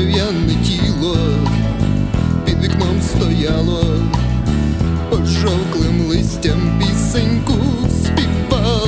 дерев'яне тіло під вікном стояло, пожовклим листям пісеньку співало.